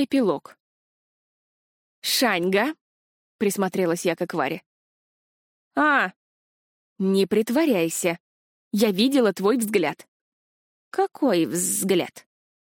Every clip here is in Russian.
Эпилог. «Шаньга!» — присмотрелась я к Экваре. «А, не притворяйся. Я видела твой взгляд». «Какой взгляд?»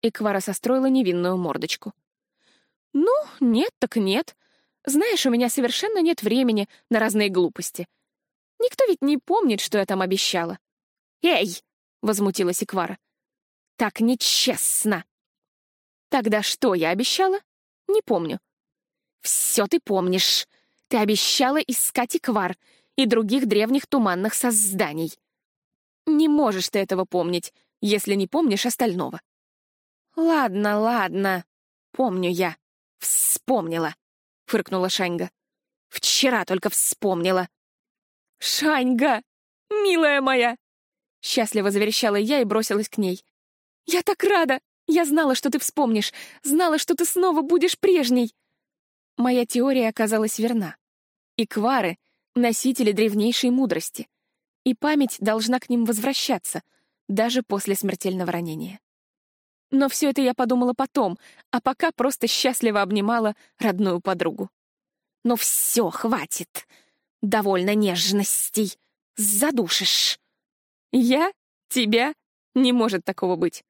Эквара состроила невинную мордочку. «Ну, нет так нет. Знаешь, у меня совершенно нет времени на разные глупости. Никто ведь не помнит, что я там обещала». «Эй!» — возмутилась Эквара. «Так нечестно!» «Тогда что я обещала?» «Не помню». «Все ты помнишь. Ты обещала искать Эквар и других древних туманных созданий. Не можешь ты этого помнить, если не помнишь остального». «Ладно, ладно. Помню я. Вспомнила», — фыркнула Шаньга. «Вчера только вспомнила». «Шаньга, милая моя!» Счастливо заверещала я и бросилась к ней. «Я так рада! Я знала, что ты вспомнишь, знала, что ты снова будешь прежней!» Моя теория оказалась верна. Иквары — носители древнейшей мудрости, и память должна к ним возвращаться, даже после смертельного ранения. Но все это я подумала потом, а пока просто счастливо обнимала родную подругу. «Ну все, хватит! Довольно нежностей! Задушишь!» «Я? Тебя? Не может такого быть!»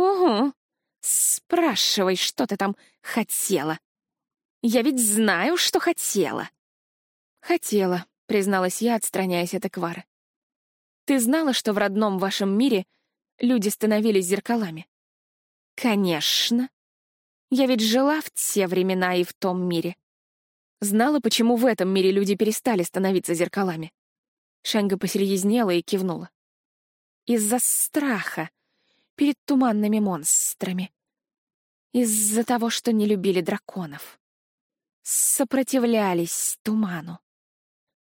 «Угу. Спрашивай, что ты там хотела?» «Я ведь знаю, что хотела!» «Хотела», — призналась я, отстраняясь от Эквары. «Ты знала, что в родном вашем мире люди становились зеркалами?» Конечно. Я ведь жила в те времена и в том мире. Знала, почему в этом мире люди перестали становиться зеркалами. Шанга посерьезнела и кивнула. Из-за страха перед туманными монстрами. Из-за того, что не любили драконов. Сопротивлялись туману.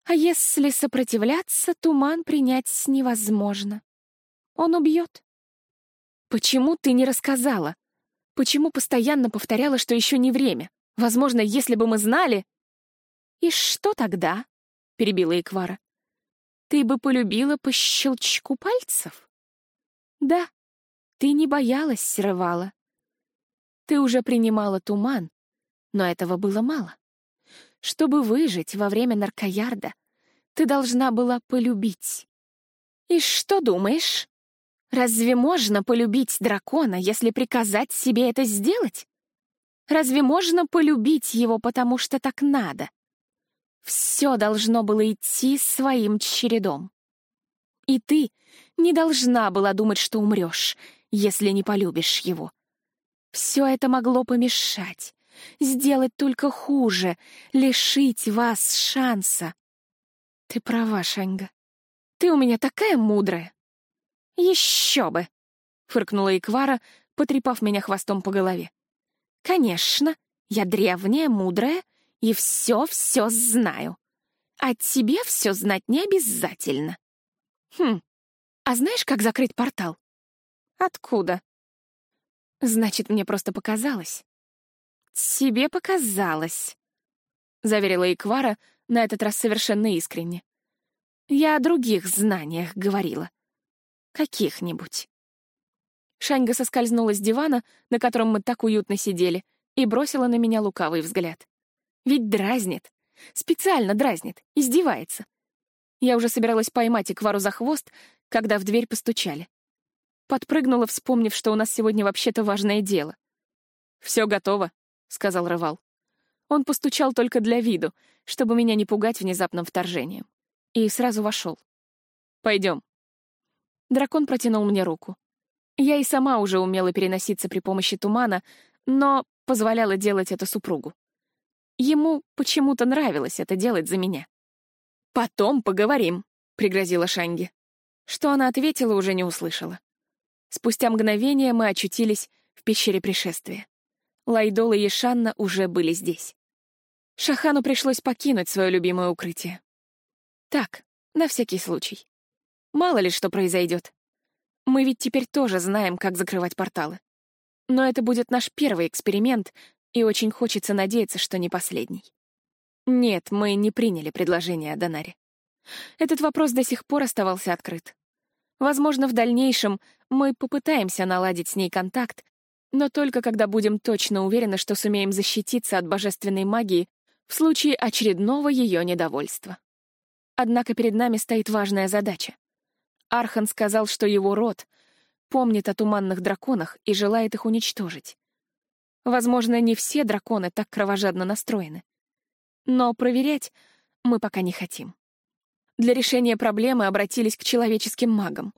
А если сопротивляться, туман принять невозможно. Он убьет. Почему ты не рассказала? Почему постоянно повторяла, что еще не время? Возможно, если бы мы знали... И что тогда? Перебила Эквара. Ты бы полюбила по щелчку пальцев? Да, ты не боялась, срывала. Ты уже принимала туман, но этого было мало. Чтобы выжить во время наркоярда, ты должна была полюбить. И что думаешь? Разве можно полюбить дракона, если приказать себе это сделать? Разве можно полюбить его, потому что так надо? Все должно было идти своим чередом. И ты не должна была думать, что умрешь, если не полюбишь его. Все это могло помешать, сделать только хуже, лишить вас шанса. Ты права, Шанга. Ты у меня такая мудрая. «Еще бы!» — фыркнула Иквара, потрепав меня хвостом по голове. «Конечно, я древняя, мудрая и все-все знаю. А тебе все знать не обязательно. Хм, а знаешь, как закрыть портал? Откуда? Значит, мне просто показалось. Тебе показалось, — заверила Иквара, на этот раз совершенно искренне. Я о других знаниях говорила. Каких-нибудь. Шаньга соскользнула с дивана, на котором мы так уютно сидели, и бросила на меня лукавый взгляд. Ведь дразнит. Специально дразнит, издевается. Я уже собиралась поймать Иквару за хвост, когда в дверь постучали. Подпрыгнула, вспомнив, что у нас сегодня вообще-то важное дело. «Все готово», — сказал Рывал. Он постучал только для виду, чтобы меня не пугать внезапным вторжением. И сразу вошел. «Пойдем». Дракон протянул мне руку. Я и сама уже умела переноситься при помощи тумана, но позволяла делать это супругу. Ему почему-то нравилось это делать за меня. «Потом поговорим», — пригрозила Шанги. Что она ответила, уже не услышала. Спустя мгновение мы очутились в пещере пришествия. Лайдол и Ешанна уже были здесь. Шахану пришлось покинуть свое любимое укрытие. Так, на всякий случай. Мало ли что произойдет. Мы ведь теперь тоже знаем, как закрывать порталы. Но это будет наш первый эксперимент, и очень хочется надеяться, что не последний. Нет, мы не приняли предложение о Донаре. Этот вопрос до сих пор оставался открыт. Возможно, в дальнейшем мы попытаемся наладить с ней контакт, но только когда будем точно уверены, что сумеем защититься от божественной магии в случае очередного ее недовольства. Однако перед нами стоит важная задача. Архан сказал, что его род помнит о туманных драконах и желает их уничтожить. Возможно, не все драконы так кровожадно настроены. Но проверять мы пока не хотим. Для решения проблемы обратились к человеческим магам.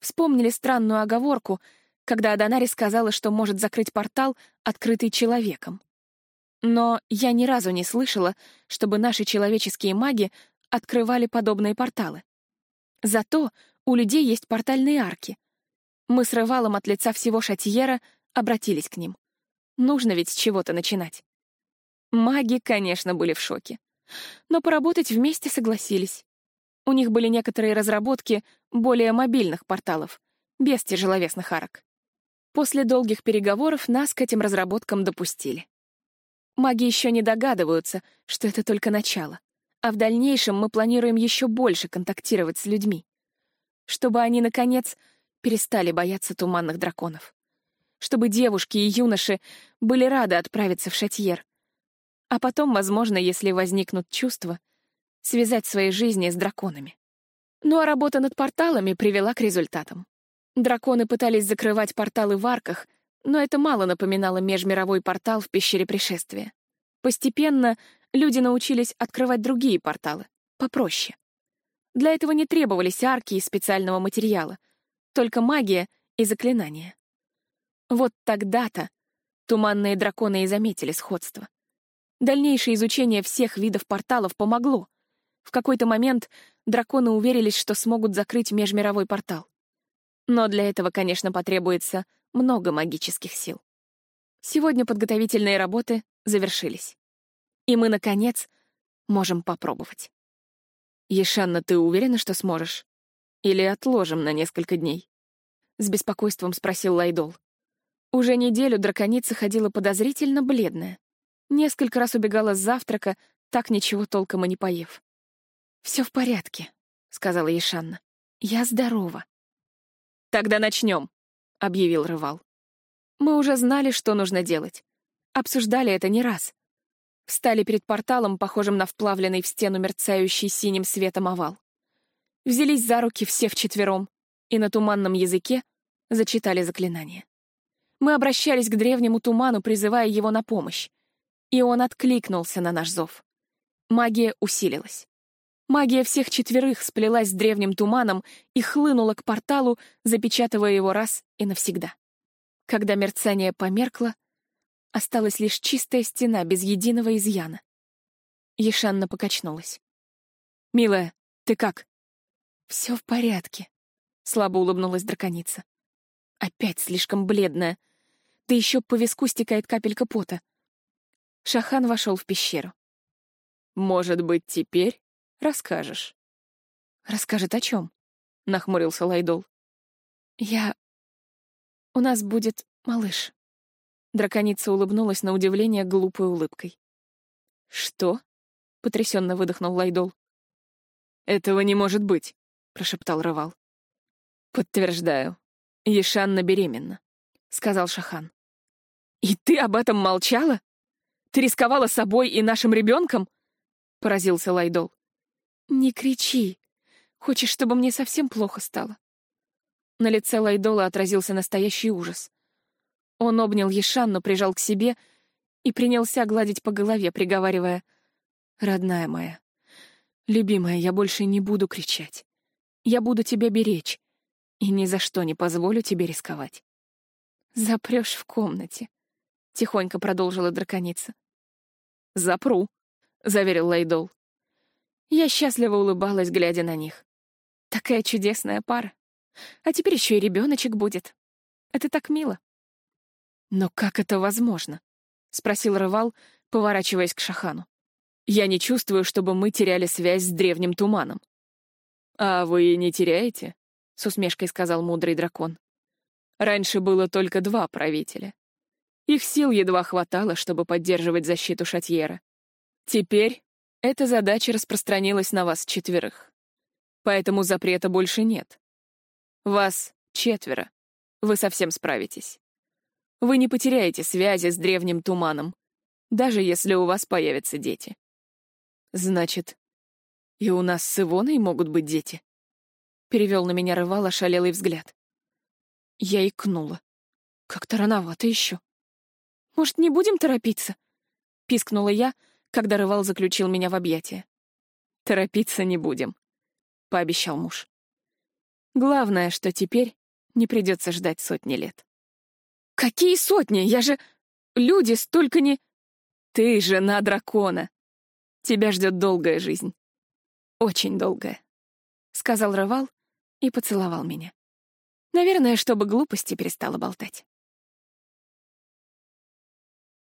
Вспомнили странную оговорку, когда Аданари сказала, что может закрыть портал, открытый человеком. Но я ни разу не слышала, чтобы наши человеческие маги открывали подобные порталы. Зато у людей есть портальные арки. Мы с Рывалом от лица всего Шатьера обратились к ним. Нужно ведь с чего-то начинать. Маги, конечно, были в шоке. Но поработать вместе согласились. У них были некоторые разработки более мобильных порталов, без тяжеловесных арок. После долгих переговоров нас к этим разработкам допустили. Маги еще не догадываются, что это только начало, а в дальнейшем мы планируем еще больше контактировать с людьми, чтобы они, наконец, перестали бояться туманных драконов, чтобы девушки и юноши были рады отправиться в Шатьер, а потом, возможно, если возникнут чувства, связать свои жизни с драконами. Ну а работа над порталами привела к результатам. Драконы пытались закрывать порталы в арках, но это мало напоминало межмировой портал в пещере пришествия. Постепенно люди научились открывать другие порталы, попроще. Для этого не требовались арки и специального материала, только магия и заклинания. Вот тогда-то туманные драконы и заметили сходство. Дальнейшее изучение всех видов порталов помогло. В какой-то момент драконы уверились, что смогут закрыть межмировой портал. Но для этого, конечно, потребуется много магических сил. Сегодня подготовительные работы завершились. И мы, наконец, можем попробовать. «Ешанна, ты уверена, что сможешь? Или отложим на несколько дней?» С беспокойством спросил Лайдол. Уже неделю драконица ходила подозрительно бледная. Несколько раз убегала с завтрака, так ничего толком и не поев. «Все в порядке», — сказала Ешанна. «Я здорова». «Тогда начнем», — объявил Рывал. Мы уже знали, что нужно делать. Обсуждали это не раз. Встали перед порталом, похожим на вплавленный в стену мерцающий синим светом овал. Взялись за руки все вчетвером и на туманном языке зачитали заклинание. Мы обращались к древнему туману, призывая его на помощь, и он откликнулся на наш зов. Магия усилилась. Магия всех четверых сплелась с древним туманом и хлынула к порталу, запечатывая его раз и навсегда. Когда мерцание померкло, осталась лишь чистая стена без единого изъяна. Ешанна покачнулась. «Милая, ты как?» «Все в порядке», — слабо улыбнулась драконица. «Опять слишком бледная. Да еще по виску стекает капелька пота». Шахан вошел в пещеру. «Может быть, теперь Расскажешь. Расскажет о чем? Нахмурился Лайдол. Я... У нас будет малыш. Драконица улыбнулась на удивление глупой улыбкой. Что? Потрясенно выдохнул Лайдол. Этого не может быть, прошептал Рывал. Подтверждаю. Ешанна беременна, сказал Шахан. И ты об этом молчала? Ты рисковала собой и нашим ребенком? Поразился Лайдол. «Не кричи. Хочешь, чтобы мне совсем плохо стало?» На лице Лайдола отразился настоящий ужас. Он обнял Ешанну, прижал к себе и принялся гладить по голове, приговаривая, «Родная моя, любимая, я больше не буду кричать. Я буду тебя беречь и ни за что не позволю тебе рисковать». «Запрешь в комнате», — тихонько продолжила драконица. «Запру», — заверил Лайдол. Я счастливо улыбалась, глядя на них. Такая чудесная пара. А теперь еще и ребеночек будет. Это так мило. Но как это возможно? спросил Рывал, поворачиваясь к Шахану. Я не чувствую, чтобы мы теряли связь с древним туманом. А вы не теряете? с усмешкой сказал мудрый дракон. Раньше было только два правителя. Их сил едва хватало, чтобы поддерживать защиту Шатьера. Теперь эта задача распространилась на вас четверых. Поэтому запрета больше нет. Вас четверо. Вы совсем справитесь. Вы не потеряете связи с древним туманом, даже если у вас появятся дети. Значит, и у нас с Ивоной могут быть дети? Перевел на меня Рывал ошалелый взгляд. Я икнула. Как-то рановато еще. Может, не будем торопиться? Пискнула я, когда Рывал заключил меня в объятия. Торопиться не будем, пообещал муж. Главное, что теперь не придется ждать сотни лет. Какие сотни? Я же... Люди столько не... Ты жена дракона. Тебя ждет долгая жизнь. Очень долгая. Сказал Рывал и поцеловал меня. Наверное, чтобы глупости перестала болтать.